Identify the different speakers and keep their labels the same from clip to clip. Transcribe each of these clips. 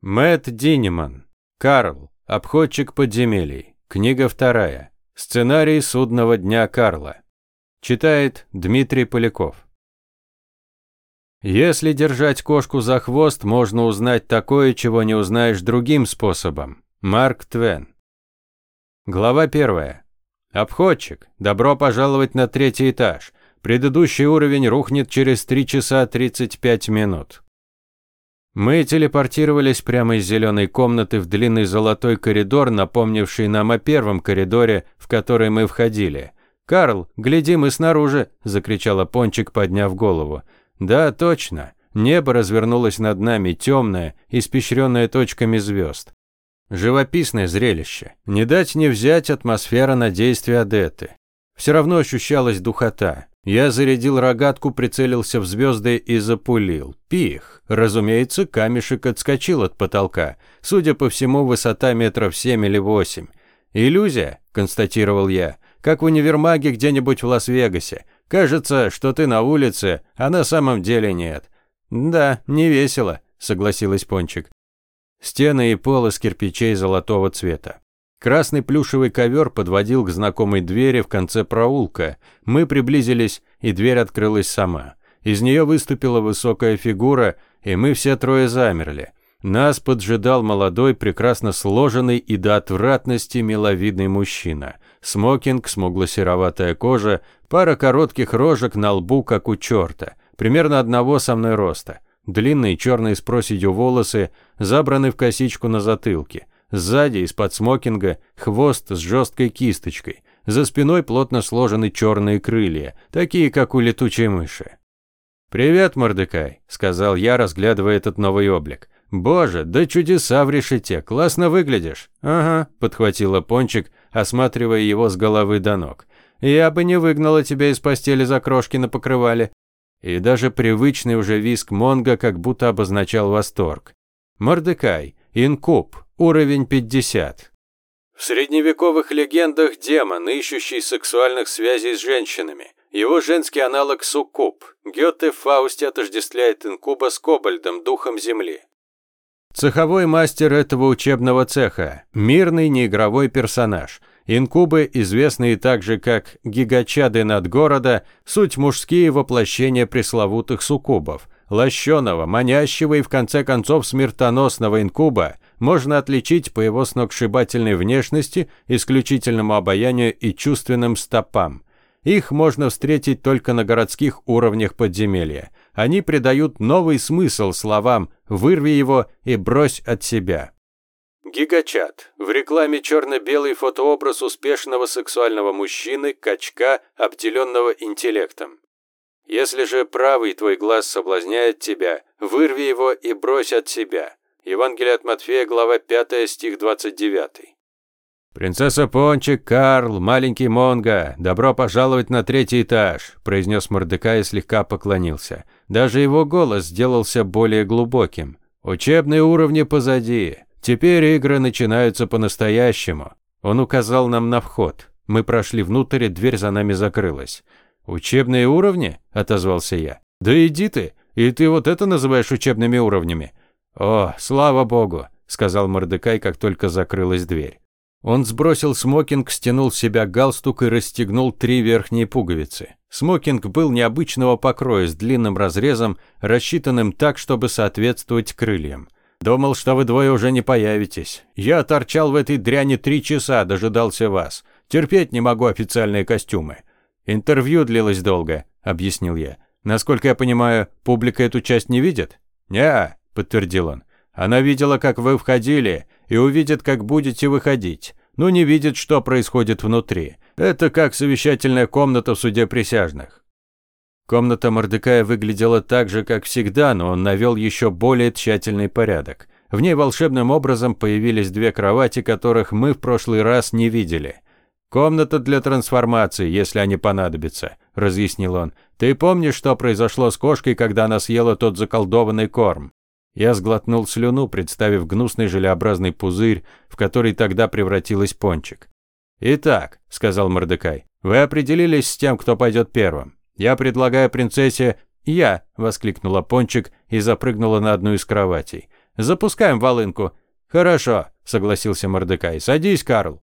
Speaker 1: Мэтт Динеман. Карл. Обходчик подземелий. Книга вторая. Сценарий судного дня Карла. Читает Дмитрий Поляков. Если держать кошку за хвост, можно узнать такое, чего не узнаешь другим способом. Марк Твен. Глава первая. Обходчик. Добро пожаловать на третий этаж. Предыдущий уровень рухнет через 3 часа 35 минут. Мы телепортировались прямо из зеленой комнаты в длинный золотой коридор, напомнивший нам о первом коридоре, в который мы входили. «Карл, гляди, мы снаружи!» – закричала Пончик, подняв голову. «Да, точно. Небо развернулось над нами, темное, испещренное точками звезд. Живописное зрелище. Не дать не взять атмосфера на действия Адеты. Все равно ощущалась духота. Я зарядил рогатку, прицелился в звезды и запулил. Пих. Разумеется, камешек отскочил от потолка. Судя по всему, высота метров семь или восемь. «Иллюзия», – констатировал я, – «как в универмаге где-нибудь в Лас-Вегасе. Кажется, что ты на улице, а на самом деле нет». «Да, не весело», – согласилась Пончик. Стены и пол из кирпичей золотого цвета. Красный плюшевый ковер подводил к знакомой двери в конце проулка. Мы приблизились, и дверь открылась сама. Из нее выступила высокая фигура, и мы все трое замерли. Нас поджидал молодой, прекрасно сложенный и до отвратности миловидный мужчина. Смокинг, смугло-сероватая кожа, пара коротких рожек на лбу, как у черта, примерно одного со мной роста. Длинные черные с проседью волосы, забраны в косичку на затылке – Сзади, из-под смокинга, хвост с жесткой кисточкой. За спиной плотно сложены черные крылья, такие, как у летучей мыши. «Привет, Мордекай», – сказал я, разглядывая этот новый облик. «Боже, да чудеса в решете, классно выглядишь». «Ага», – подхватила Пончик, осматривая его с головы до ног. «Я бы не выгнала тебя из постели за крошки на покрывале». И даже привычный уже виск Монго как будто обозначал восторг. «Мордекай, инкуб, Уровень 50. В средневековых легендах демон, ищущий сексуальных связей с женщинами. Его женский аналог суккуб. Гёте в Фаусте отождествляет инкуба с кобальдом, духом земли. Цеховой мастер этого учебного цеха. Мирный неигровой персонаж. Инкубы, известные также как гигачады над города, суть мужские воплощения пресловутых суккубов. Лощеного, манящего и в конце концов смертоносного инкуба – можно отличить по его сногсшибательной внешности, исключительному обаянию и чувственным стопам. Их можно встретить только на городских уровнях подземелья. Они придают новый смысл словам «вырви его и брось от себя». Гигачат. В рекламе черно-белый фотообраз успешного сексуального мужчины, качка, обделенного интеллектом. Если же правый твой глаз соблазняет тебя, вырви его и брось от себя. Евангелие от Матфея, глава 5, стих 29. «Принцесса Пончик, Карл, маленький Монго, добро пожаловать на третий этаж», – произнес Мордекай и слегка поклонился. Даже его голос сделался более глубоким. «Учебные уровни позади. Теперь игры начинаются по-настоящему». Он указал нам на вход. Мы прошли внутрь, и дверь за нами закрылась. «Учебные уровни?» – отозвался я. «Да иди ты! И ты вот это называешь учебными уровнями? «О, слава богу», – сказал Мордекай, как только закрылась дверь. Он сбросил смокинг, стянул с себя галстук и расстегнул три верхние пуговицы. Смокинг был необычного покроя с длинным разрезом, рассчитанным так, чтобы соответствовать крыльям. «Думал, что вы двое уже не появитесь. Я торчал в этой дряни три часа, дожидался вас. Терпеть не могу официальные костюмы». «Интервью длилось долго», – объяснил я. «Насколько я понимаю, публика эту часть не видит?» «Не, подтвердил он. Она видела, как вы входили, и увидит, как будете выходить. Но не видит, что происходит внутри. Это как совещательная комната в суде присяжных. Комната Мордекая выглядела так же, как всегда, но он навел еще более тщательный порядок. В ней волшебным образом появились две кровати, которых мы в прошлый раз не видели. «Комната для трансформации, если они понадобятся», – разъяснил он. «Ты помнишь, что произошло с кошкой, когда она съела тот заколдованный корм? Я сглотнул слюну, представив гнусный желеобразный пузырь, в который тогда превратилась пончик. «Итак», — сказал Мордекай, — «вы определились с тем, кто пойдет первым. Я предлагаю принцессе...» «Я!» – воскликнула Пончик и запрыгнула на одну из кроватей. Запускаем волынку». «Хорошо», – согласился Мордекай. «Садись, Карл».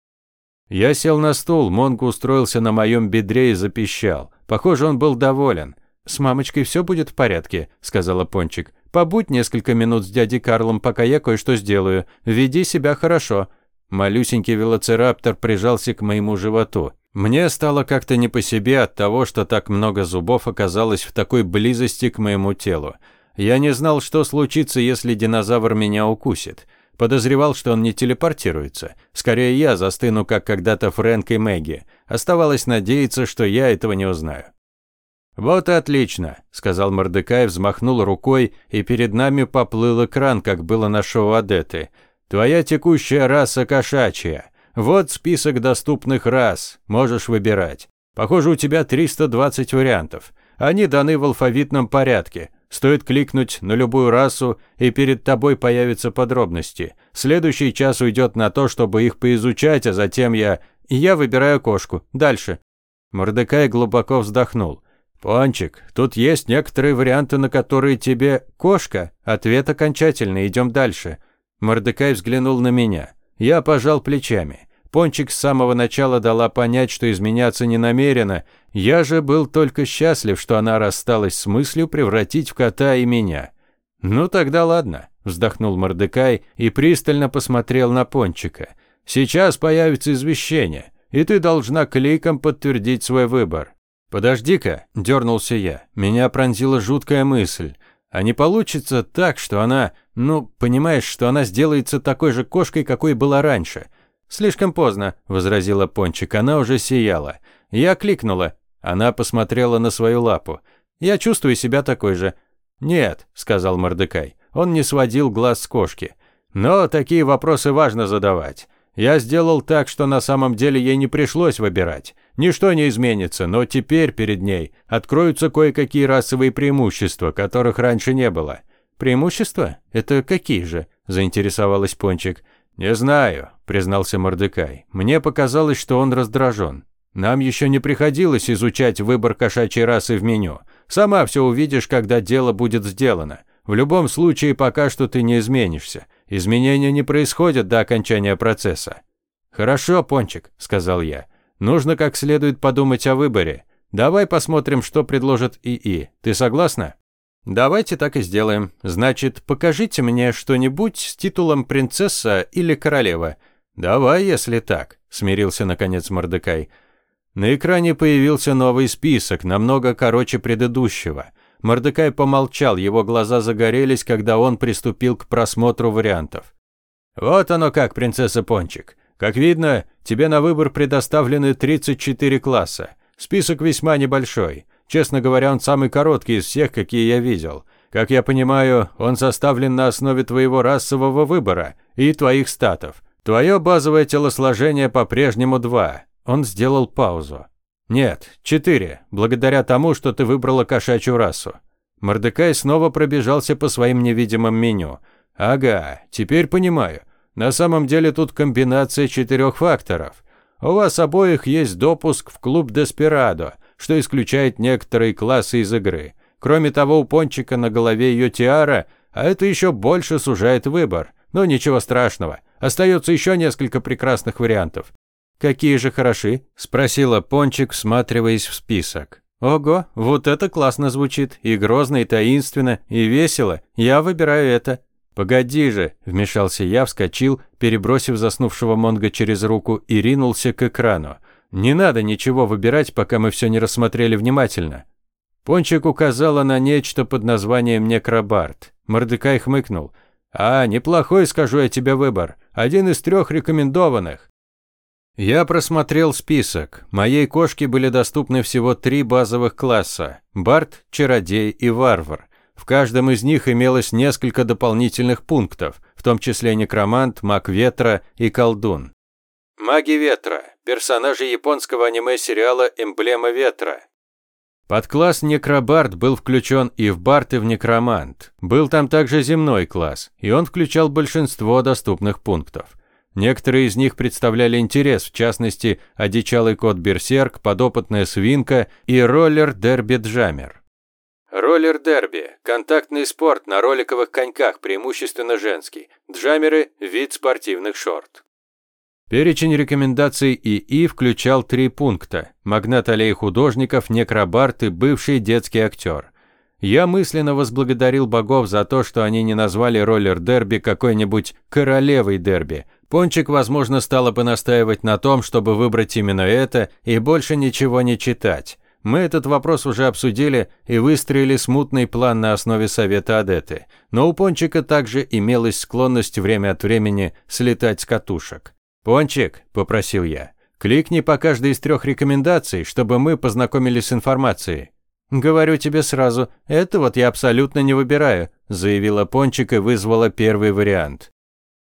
Speaker 1: Я сел на стул, Монго устроился на моем бедре и запищал. Похоже, он был доволен. «С мамочкой все будет в порядке», – сказала Пончик. «Побудь несколько минут с дядей Карлом, пока я кое-что сделаю. Веди себя хорошо». Малюсенький велоцираптор прижался к моему животу. Мне стало как-то не по себе от того, что так много зубов оказалось в такой близости к моему телу. Я не знал, что случится, если динозавр меня укусит. Подозревал, что он не телепортируется. Скорее, я застыну, как когда-то Фрэнк и Мэгги. Оставалось надеяться, что я этого не узнаю. «Вот и отлично», – сказал Мордекай, взмахнул рукой, и перед нами поплыл экран, как было на шоу Адеты. «Твоя текущая раса кошачья. Вот список доступных рас. Можешь выбирать. Похоже, у тебя 320 вариантов. Они даны в алфавитном порядке. Стоит кликнуть на любую расу, и перед тобой появятся подробности. Следующий час уйдет на то, чтобы их поизучать, а затем я... Я выбираю кошку. Дальше». Мордекай глубоко вздохнул. «Пончик, тут есть некоторые варианты, на которые тебе... Кошка? Ответ окончательный, идем дальше». Мордекай взглянул на меня. Я пожал плечами. Пончик с самого начала дала понять, что изменяться не намерена. Я же был только счастлив, что она рассталась с мыслью превратить в кота и меня. «Ну тогда ладно», – вздохнул Мордекай и пристально посмотрел на Пончика. «Сейчас появится извещение, и ты должна кликом подтвердить свой выбор. «Подожди-ка», – дернулся я. Меня пронзила жуткая мысль. А не получится так, что она, ну, понимаешь, что она сделается такой же кошкой, какой была раньше. Слишком поздно, возразила Пончик, она уже сияла. Я кликнула. Она посмотрела на свою лапу. Я чувствую себя такой же. Нет, сказал Мордекай. Он не сводил глаз с кошки. Но такие вопросы важно задавать. Я сделал так, что на самом деле ей не пришлось выбирать. Ничто не изменится, но теперь перед ней откроются кое-какие расовые преимущества, которых раньше не было. Преимущества? Это какие же? заинтересовалась Пончик. Не знаю, признался Мордекай. Мне показалось, что он раздражен. Нам еще не приходилось изучать выбор кошачьей расы в меню. Сама все увидишь, когда дело будет сделано. В любом случае, пока что ты не изменишься. Изменения не происходят до окончания процесса. Хорошо, Пончик, сказал я. Нужно как следует подумать о выборе. Давай посмотрим, что предложит ИИ. Ты согласна? Давайте так и сделаем. Значит, покажите мне что-нибудь с титулом принцесса или королева. Давай, если так, смирился наконец Мордекай. На экране появился новый список, намного короче предыдущего. Мордекай помолчал, его глаза загорелись, когда он приступил к просмотру вариантов. Вот оно как, принцесса Пончик. Как видно, тебе на выбор предоставлены 34 класса. Список весьма небольшой. Честно говоря, он самый короткий из всех, какие я видел. Как я понимаю, он составлен на основе твоего расового выбора и твоих статов. Твое базовое телосложение по-прежнему 2. Он сделал паузу. Нет, 4, благодаря тому, что ты выбрала кошачью расу. Мордекай снова пробежался по своим невидимым меню. Ага, теперь понимаю. На самом деле тут комбинация четырех факторов. У вас обоих есть допуск в клуб Деспирадо, что исключает некоторые классы из игры. Кроме того, у Пончика на голове ее тиара, а это еще больше сужает выбор. Но ничего страшного. Остается еще несколько прекрасных вариантов. «Какие же хороши?» – спросила Пончик, всматриваясь в список. «Ого, вот это классно звучит. И грозно, и таинственно, и весело. Я выбираю это. «Погоди же!» – вмешался я, вскочил, перебросив заснувшего Монга через руку и ринулся к экрану. «Не надо ничего выбирать, пока мы все не рассмотрели внимательно». Пончик указала на нечто под названием «Некробард». Мордекай хмыкнул. «А, неплохой, скажу я тебе, выбор. Один из трех рекомендованных». Я просмотрел список. Моей кошке были доступны всего три базовых класса – Бард, Чародей и Варвар. В каждом из них имелось несколько дополнительных пунктов, в том числе некромант, маг ветра и колдун. Маги ветра – персонажи японского аниме-сериала «Эмблема ветра». Подкласс Некробард был включен и в Бард, и в Некромант. Был там также земной класс, и он включал большинство доступных пунктов. Некоторые из них представляли интерес, в частности, одичалый кот Берсерк, подопытная свинка и роллер Дерби Джаммер. Роллер-дерби – контактный спорт на роликовых коньках, преимущественно женский. Джамеры – вид спортивных шорт. Перечень рекомендаций ИИ включал три пункта. Магнат аллеи художников, некробарт и бывший детский актер. Я мысленно возблагодарил богов за то, что они не назвали роллер-дерби какой-нибудь «королевой дерби». Пончик, возможно, стала бы настаивать на том, чтобы выбрать именно это и больше ничего не читать. Мы этот вопрос уже обсудили и выстроили смутный план на основе совета Адеты. Но у Пончика также имелась склонность время от времени слетать с катушек. «Пончик», – попросил я, – «кликни по каждой из трех рекомендаций, чтобы мы познакомились с информацией». «Говорю тебе сразу, это вот я абсолютно не выбираю», – заявила Пончик и вызвала первый вариант.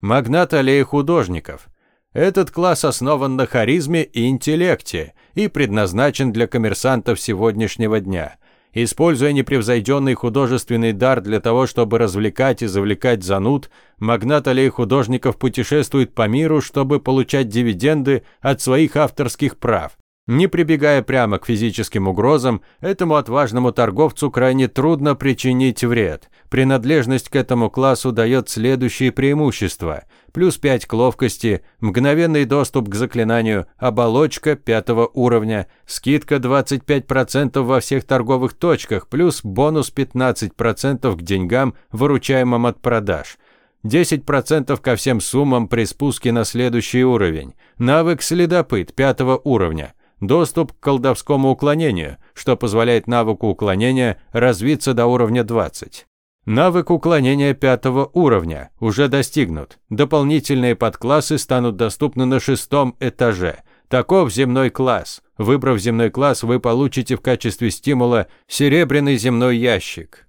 Speaker 1: «Магнат аллеи художников. Этот класс основан на харизме и интеллекте и предназначен для коммерсантов сегодняшнего дня используя непревзойденный художественный дар для того, чтобы развлекать и завлекать зануд, магнат аллей художников путешествует по миру, чтобы получать дивиденды от своих авторских прав. Не прибегая прямо к физическим угрозам, этому отважному торговцу крайне трудно причинить вред. Принадлежность к этому классу дает следующие преимущества. Плюс 5 к ловкости, мгновенный доступ к заклинанию, оболочка пятого уровня, скидка 25% во всех торговых точках, плюс бонус 15% к деньгам, выручаемым от продаж. 10% ко всем суммам при спуске на следующий уровень. Навык «Следопыт» пятого уровня – доступ к колдовскому уклонению, что позволяет навыку уклонения развиться до уровня 20. Навык уклонения пятого уровня уже достигнут. Дополнительные подклассы станут доступны на шестом этаже. Таков земной класс. Выбрав земной класс, вы получите в качестве стимула серебряный земной ящик.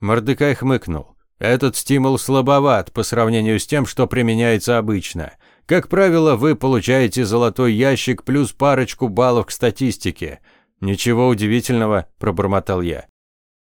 Speaker 1: Мордекай хмыкнул. Этот стимул слабоват по сравнению с тем, что применяется обычно – как правило, вы получаете золотой ящик плюс парочку баллов к статистике. Ничего удивительного, пробормотал я.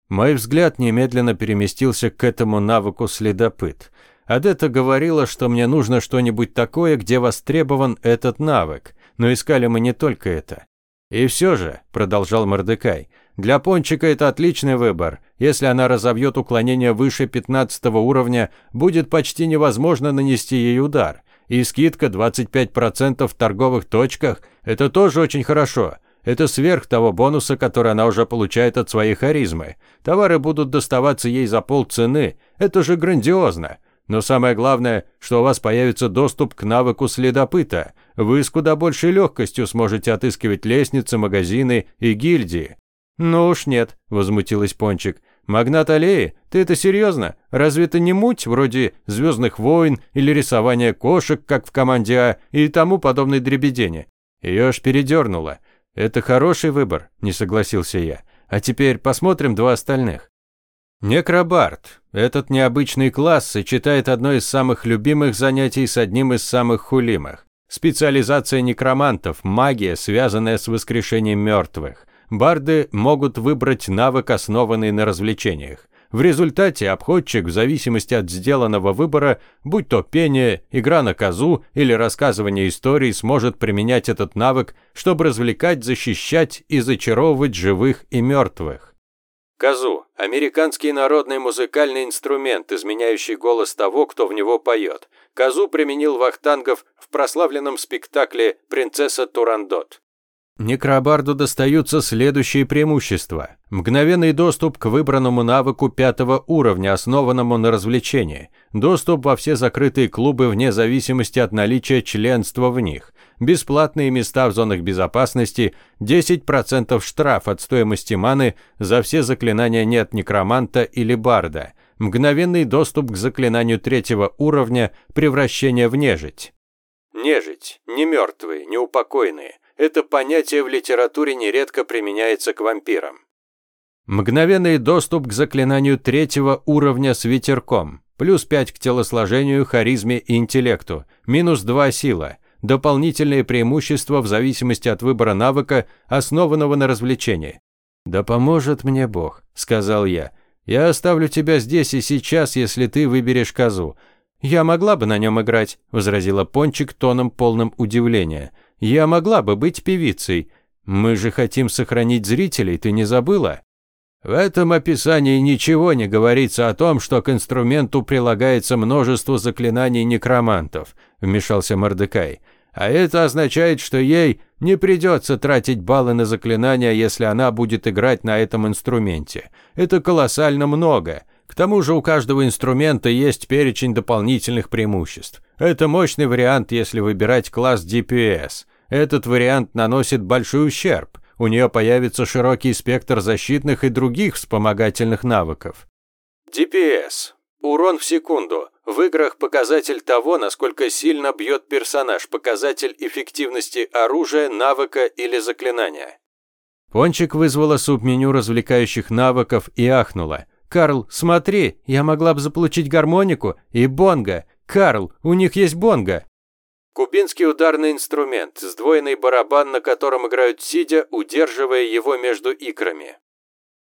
Speaker 1: Мой взгляд немедленно переместился к этому навыку следопыт. Адетта говорила, что мне нужно что-нибудь такое, где востребован этот навык. Но искали мы не только это. И все же, продолжал Мордекай, для Пончика это отличный выбор. Если она разовьет уклонение выше 15 уровня, будет почти невозможно нанести ей удар. И скидка 25% в торговых точках – это тоже очень хорошо. Это сверх того бонуса, который она уже получает от своей харизмы. Товары будут доставаться ей за полцены. Это же грандиозно. Но самое главное, что у вас появится доступ к навыку следопыта. Вы с куда большей легкостью сможете отыскивать лестницы, магазины и гильдии. «Ну уж нет», – возмутилась Пончик. Магнат аллеи? Ты это серьезно? Разве это не муть вроде «Звездных войн» или рисования кошек, как в команде А, и тому подобной дребедени? Ее аж передернуло. Это хороший выбор, не согласился я. А теперь посмотрим два остальных. Некробард. Этот необычный класс сочетает одно из самых любимых занятий с одним из самых хулимых. Специализация некромантов, магия, связанная с воскрешением мертвых. Барды могут выбрать навык, основанный на развлечениях. В результате обходчик, в зависимости от сделанного выбора, будь то пение, игра на козу или рассказывание историй, сможет применять этот навык, чтобы развлекать, защищать и зачаровывать живых и мертвых. Казу – американский народный музыкальный инструмент, изменяющий голос того, кто в него поет. Казу применил Вахтангов в прославленном спектакле «Принцесса Турандот». Некробарду достаются следующие преимущества. Мгновенный доступ к выбранному навыку пятого уровня, основанному на развлечении. Доступ во все закрытые клубы вне зависимости от наличия членства в них. Бесплатные места в зонах безопасности, 10% штраф от стоимости маны за все заклинания нет некроманта или барда. Мгновенный доступ к заклинанию третьего уровня, превращение в нежить. Нежить. Не мертвые, не упокойные это понятие в литературе нередко применяется к вампирам. Мгновенный доступ к заклинанию третьего уровня с ветерком. Плюс 5 к телосложению, харизме и интеллекту. Минус 2 сила. Дополнительные преимущества в зависимости от выбора навыка, основанного на развлечении. «Да поможет мне Бог», – сказал я. «Я оставлю тебя здесь и сейчас, если ты выберешь козу». «Я могла бы на нем играть», – возразила Пончик тоном полным удивления. Я могла бы быть певицей. Мы же хотим сохранить зрителей, ты не забыла? В этом описании ничего не говорится о том, что к инструменту прилагается множество заклинаний некромантов, вмешался Мордекай. А это означает, что ей не придется тратить баллы на заклинания, если она будет играть на этом инструменте. Это колоссально много. К тому же у каждого инструмента есть перечень дополнительных преимуществ. Это мощный вариант, если выбирать класс DPS. Этот вариант наносит большой ущерб у нее появится широкий спектр защитных и других вспомогательных навыков. DPS. Урон в секунду. В играх показатель того, насколько сильно бьет персонаж, показатель эффективности оружия, навыка или заклинания. Пончик вызвала субменю развлекающих навыков и ахнула. «Карл, смотри, я могла бы заполучить гармонику и бонго. Карл, у них есть бонго!» Кубинский ударный инструмент, сдвоенный барабан, на котором играют сидя, удерживая его между икрами.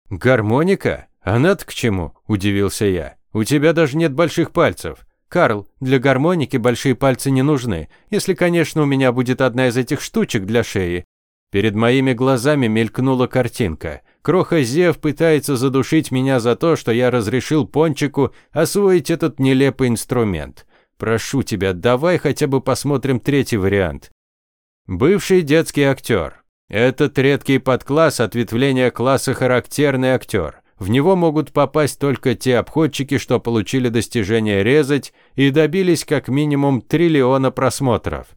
Speaker 1: «Гармоника? Она-то к чему?» – удивился я. «У тебя даже нет больших пальцев». «Карл, для гармоники большие пальцы не нужны, если, конечно, у меня будет одна из этих штучек для шеи». Перед моими глазами мелькнула картинка. Кроха Зев пытается задушить меня за то, что я разрешил Пончику освоить этот нелепый инструмент. Прошу тебя, давай хотя бы посмотрим третий вариант. Бывший детский актер. Этот редкий подкласс ответвления класса характерный актер. В него могут попасть только те обходчики, что получили достижение резать и добились как минимум триллиона просмотров.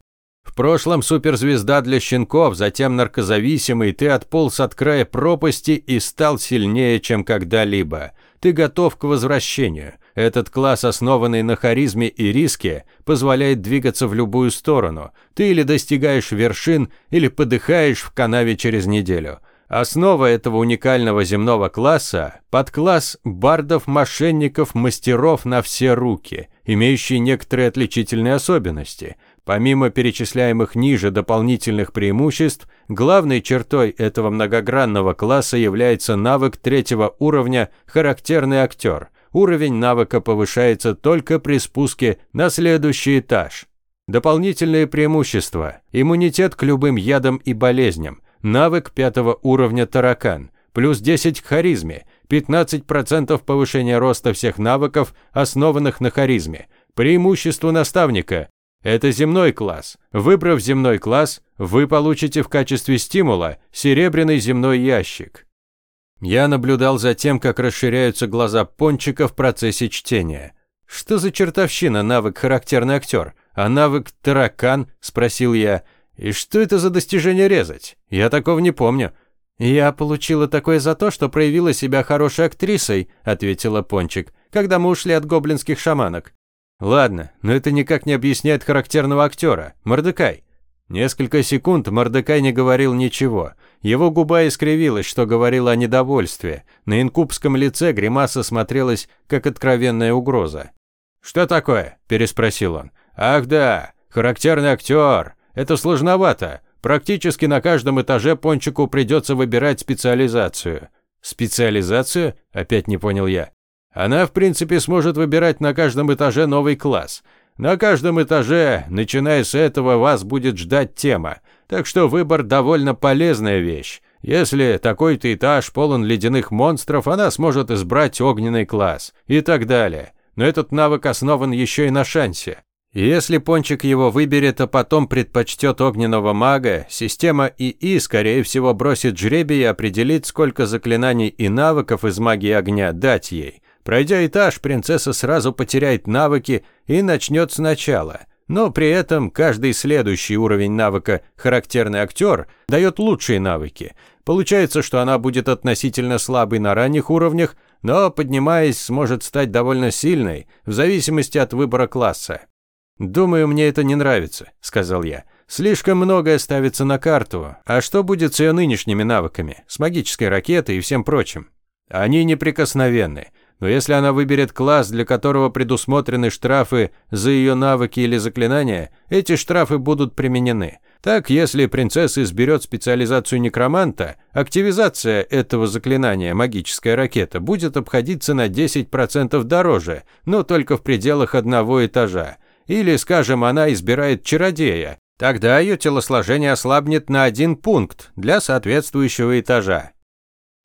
Speaker 1: В прошлом суперзвезда для щенков, затем наркозависимый, ты отполз от края пропасти и стал сильнее, чем когда-либо. Ты готов к возвращению. Этот класс, основанный на харизме и риске, позволяет двигаться в любую сторону. Ты или достигаешь вершин, или подыхаешь в канаве через неделю. Основа этого уникального земного класса – подкласс бардов, мошенников, мастеров на все руки, имеющий некоторые отличительные особенности. Помимо перечисляемых ниже дополнительных преимуществ, главной чертой этого многогранного класса является навык третьего уровня «характерный актер», уровень навыка повышается только при спуске на следующий этаж. Дополнительные преимущества. Иммунитет к любым ядам и болезням. Навык пятого уровня таракан. Плюс 10 к харизме. 15% повышения роста всех навыков, основанных на харизме. Преимущество наставника. Это земной класс. Выбрав земной класс, вы получите в качестве стимула серебряный земной ящик. Я наблюдал за тем, как расширяются глаза Пончика в процессе чтения. «Что за чертовщина навык характерный актер? А навык таракан?» – спросил я. «И что это за достижение резать? Я такого не помню». «Я получила такое за то, что проявила себя хорошей актрисой», – ответила Пончик, «когда мы ушли от гоблинских шаманок». «Ладно, но это никак не объясняет характерного актера. Мордекай». Несколько секунд Мордекай не говорил ничего. Его губа искривилась, что говорило о недовольстве. На инкубском лице гримаса смотрелась, как откровенная угроза. «Что такое?» – переспросил он. «Ах да, характерный актер. Это сложновато. Практически на каждом этаже Пончику придется выбирать специализацию». «Специализацию?» – опять не понял я. «Она, в принципе, сможет выбирать на каждом этаже новый класс. На каждом этаже, начиная с этого, вас будет ждать тема. Так что выбор довольно полезная вещь. Если такой-то этаж полон ледяных монстров, она сможет избрать огненный класс и так далее. Но этот навык основан еще и на шансе. Если Пончик его выберет, а потом предпочтет огненного мага, система ИИ, скорее всего, бросит жребий и определит, сколько заклинаний и навыков из магии огня дать ей. Пройдя этаж, принцесса сразу потеряет навыки и начнет сначала. Но при этом каждый следующий уровень навыка «характерный актер» дает лучшие навыки. Получается, что она будет относительно слабой на ранних уровнях, но, поднимаясь, сможет стать довольно сильной, в зависимости от выбора класса. «Думаю, мне это не нравится», – сказал я. «Слишком многое ставится на карту. А что будет с ее нынешними навыками, с магической ракетой и всем прочим?» «Они неприкосновенны. Но если она выберет класс, для которого предусмотрены штрафы за ее навыки или заклинания, эти штрафы будут применены. Так, если принцесса изберет специализацию некроманта, активизация этого заклинания «Магическая ракета» будет обходиться на 10% дороже, но только в пределах одного этажа. Или, скажем, она избирает чародея, тогда ее телосложение ослабнет на один пункт для соответствующего этажа.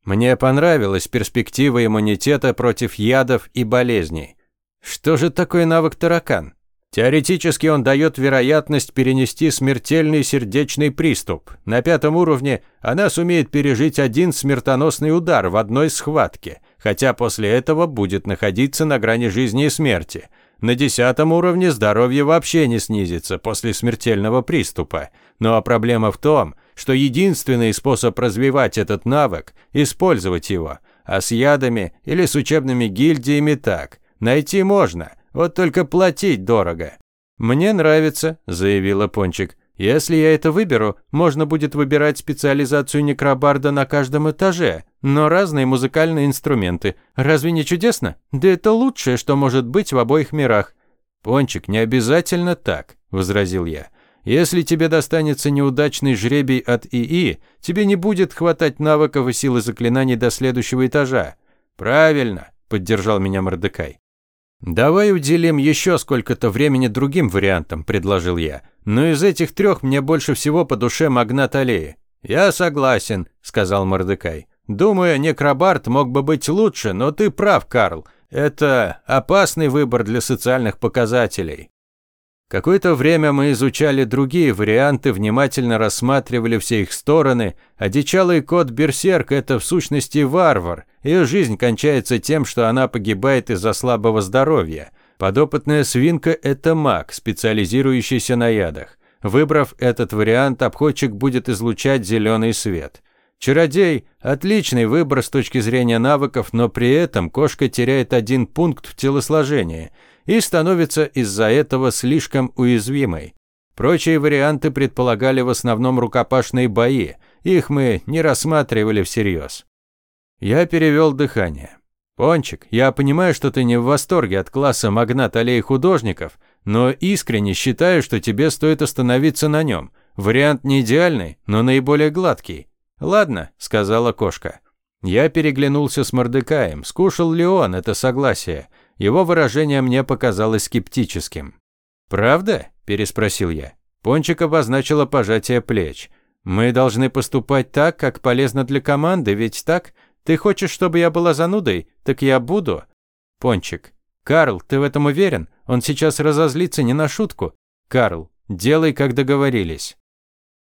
Speaker 1: Мне понравилась перспектива иммунитета против ядов и болезней. Что же такое навык таракан? Теоретически он дает вероятность перенести смертельный сердечный приступ. На пятом уровне она сумеет пережить один смертоносный удар в одной схватке, хотя после этого будет находиться на грани жизни и смерти. На десятом уровне здоровье вообще не снизится после смертельного приступа. Ну а проблема в том, что единственный способ развивать этот навык – использовать его. А с ядами или с учебными гильдиями так. Найти можно – вот только платить дорого. Мне нравится, заявила Пончик. Если я это выберу, можно будет выбирать специализацию некробарда на каждом этаже, но разные музыкальные инструменты. Разве не чудесно? Да это лучшее, что может быть в обоих мирах. Пончик, не обязательно так, возразил я. Если тебе достанется неудачный жребий от ИИ, тебе не будет хватать навыков и силы заклинаний до следующего этажа. Правильно, поддержал меня Мордекай. «Давай уделим еще сколько-то времени другим вариантам», – предложил я. «Но из этих трех мне больше всего по душе магнат аллеи». «Я согласен», – сказал Мордекай. «Думаю, некробард мог бы быть лучше, но ты прав, Карл. Это опасный выбор для социальных показателей». Какое-то время мы изучали другие варианты, внимательно рассматривали все их стороны. Одичалый кот Берсерк – это в сущности варвар. Ее жизнь кончается тем, что она погибает из-за слабого здоровья. Подопытная свинка – это маг, специализирующийся на ядах. Выбрав этот вариант, обходчик будет излучать зеленый свет. Чародей – отличный выбор с точки зрения навыков, но при этом кошка теряет один пункт в телосложении – и становится из-за этого слишком уязвимой. Прочие варианты предполагали в основном рукопашные бои, их мы не рассматривали всерьез. Я перевел дыхание. «Пончик, я понимаю, что ты не в восторге от класса магнат аллеи художников, но искренне считаю, что тебе стоит остановиться на нем. Вариант не идеальный, но наиболее гладкий». «Ладно», – сказала кошка. Я переглянулся с Мордекаем. Скушал ли он это согласие? Его выражение мне показалось скептическим. «Правда?» – переспросил я. Пончик обозначила пожатие плеч. «Мы должны поступать так, как полезно для команды, ведь так? Ты хочешь, чтобы я была занудой? Так я буду». Пончик. «Карл, ты в этом уверен? Он сейчас разозлится не на шутку. Карл, делай, как договорились».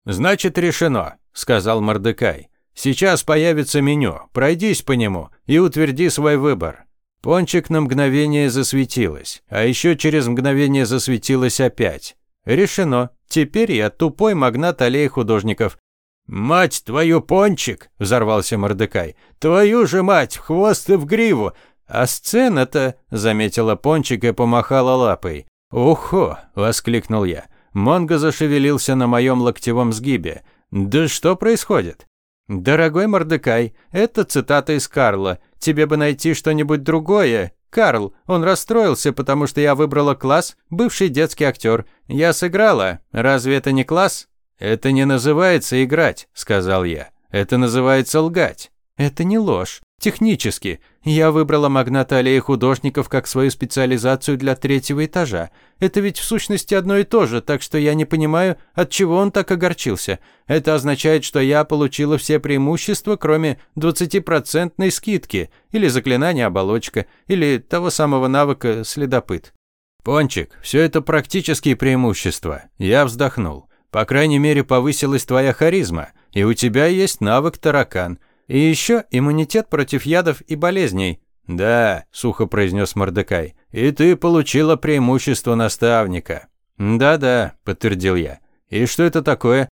Speaker 1: «Значит, решено», – сказал Мордекай. «Сейчас появится меню. Пройдись по нему и утверди свой выбор. Пончик на мгновение засветилась, а еще через мгновение засветилась опять. Решено. Теперь я тупой магнат аллеи художников. «Мать твою, Пончик!» – взорвался Мордекай. «Твою же мать, в хвост и в гриву!» «А сцена-то...» – заметила Пончик и помахала лапой. «Ухо!» – воскликнул я. Монго зашевелился на моем локтевом сгибе. «Да что происходит?» «Дорогой Мордекай, это цитата из Карла. Тебе бы найти что-нибудь другое. Карл, он расстроился, потому что я выбрала класс бывший детский актер. Я сыграла. Разве это не класс?» «Это не называется играть», – сказал я. «Это называется лгать». «Это не ложь. Технически. Я выбрала магнат аллеи художников как свою специализацию для третьего этажа. Это ведь в сущности одно и то же, так что я не понимаю, от чего он так огорчился. Это означает, что я получила все преимущества, кроме 20% скидки, или заклинания оболочка, или того самого навыка следопыт. Пончик, все это практические преимущества. Я вздохнул. По крайней мере, повысилась твоя харизма, и у тебя есть навык таракан. И еще иммунитет против ядов и болезней. Да, сухо произнес Мордекай. И ты получила преимущество наставника. Да-да, подтвердил я. И что это такое?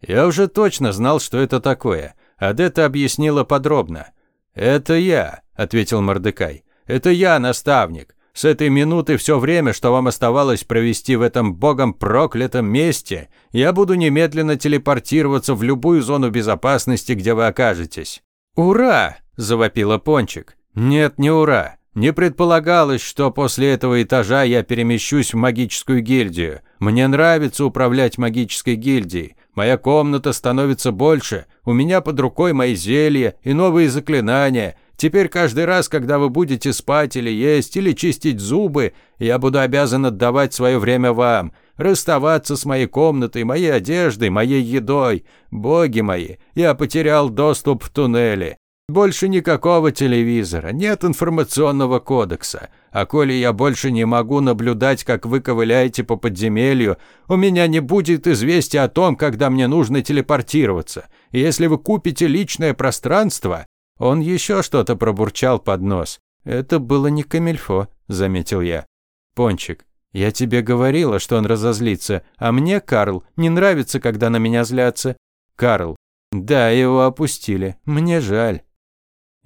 Speaker 1: Я уже точно знал, что это такое. Адетта объяснила подробно. Это я, ответил Мордекай. Это я, наставник. С этой минуты все время, что вам оставалось провести в этом богом проклятом месте, я буду немедленно телепортироваться в любую зону безопасности, где вы окажетесь». «Ура!» – завопила Пончик. «Нет, не ура. Не предполагалось, что после этого этажа я перемещусь в магическую гильдию. Мне нравится управлять магической гильдией. Моя комната становится больше, у меня под рукой мои зелья и новые заклинания. Теперь каждый раз, когда вы будете спать или есть, или чистить зубы, я буду обязан отдавать свое время вам, расставаться с моей комнатой, моей одеждой, моей едой. Боги мои, я потерял доступ в туннели. Больше никакого телевизора, нет информационного кодекса. А коли я больше не могу наблюдать, как вы ковыляете по подземелью, у меня не будет известия о том, когда мне нужно телепортироваться. Если вы купите личное пространство...» Он еще что-то пробурчал под нос. «Это было не камильфо», — заметил я. «Пончик, я тебе говорила, что он разозлится, а мне, Карл, не нравится, когда на меня злятся». «Карл, да, его опустили. Мне жаль».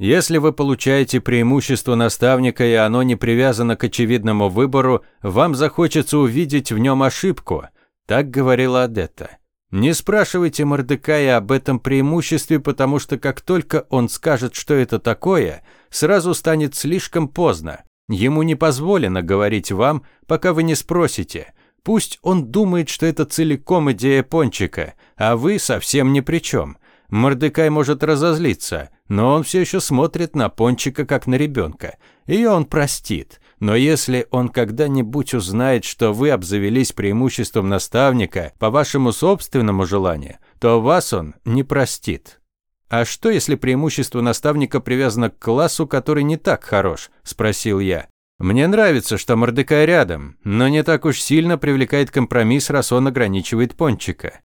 Speaker 1: Если вы получаете преимущество наставника, и оно не привязано к очевидному выбору, вам захочется увидеть в нем ошибку. Так говорила Адетта. Не спрашивайте Мордекая об этом преимуществе, потому что как только он скажет, что это такое, сразу станет слишком поздно. Ему не позволено говорить вам, пока вы не спросите. Пусть он думает, что это целиком идея пончика, а вы совсем ни при чем. Мордекай может разозлиться, но он все еще смотрит на Пончика как на ребенка. И он простит. Но если он когда-нибудь узнает, что вы обзавелись преимуществом наставника по вашему собственному желанию, то вас он не простит. «А что, если преимущество наставника привязано к классу, который не так хорош?» – спросил я. «Мне нравится, что Мордекай рядом, но не так уж сильно привлекает компромисс, раз он ограничивает Пончика.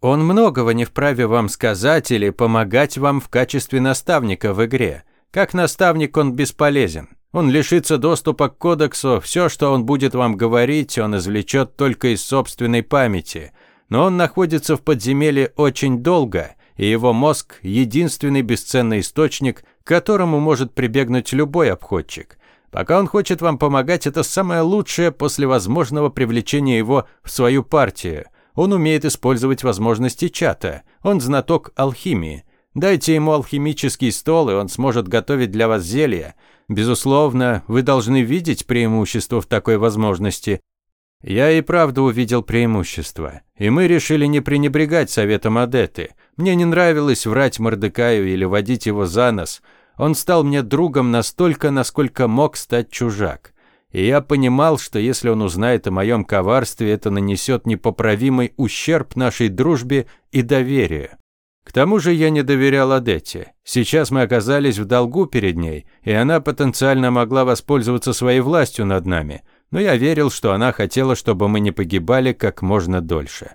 Speaker 1: Он многого не вправе вам сказать или помогать вам в качестве наставника в игре. Как наставник он бесполезен. Он лишится доступа к кодексу, все, что он будет вам говорить, он извлечет только из собственной памяти. Но он находится в подземелье очень долго, и его мозг – единственный бесценный источник, к которому может прибегнуть любой обходчик. Пока он хочет вам помогать, это самое лучшее после возможного привлечения его в свою партию. Он умеет использовать возможности чата. Он знаток алхимии. Дайте ему алхимический стол, и он сможет готовить для вас зелья. Безусловно, вы должны видеть преимущество в такой возможности. Я и правда увидел преимущество. И мы решили не пренебрегать советом Адеты. Мне не нравилось врать Мордекаю или водить его за нос. Он стал мне другом настолько, насколько мог стать чужак и я понимал, что если он узнает о моем коварстве, это нанесет непоправимый ущерб нашей дружбе и доверию. К тому же я не доверял Адетте. Сейчас мы оказались в долгу перед ней, и она потенциально могла воспользоваться своей властью над нами, но я верил, что она хотела, чтобы мы не погибали как можно дольше.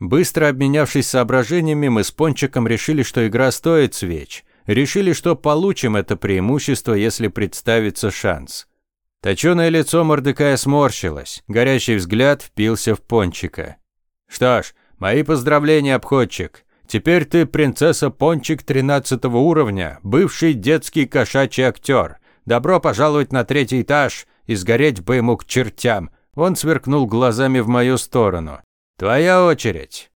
Speaker 1: Быстро обменявшись соображениями, мы с Пончиком решили, что игра стоит свеч. Решили, что получим это преимущество, если представится шанс. Точеное лицо Мордекая сморщилось, горящий взгляд впился в Пончика. «Что ж, мои поздравления, обходчик. Теперь ты принцесса Пончик 13 уровня, бывший детский кошачий актер. Добро пожаловать на третий этаж и сгореть бы ему к чертям». Он сверкнул глазами в мою сторону. «Твоя очередь».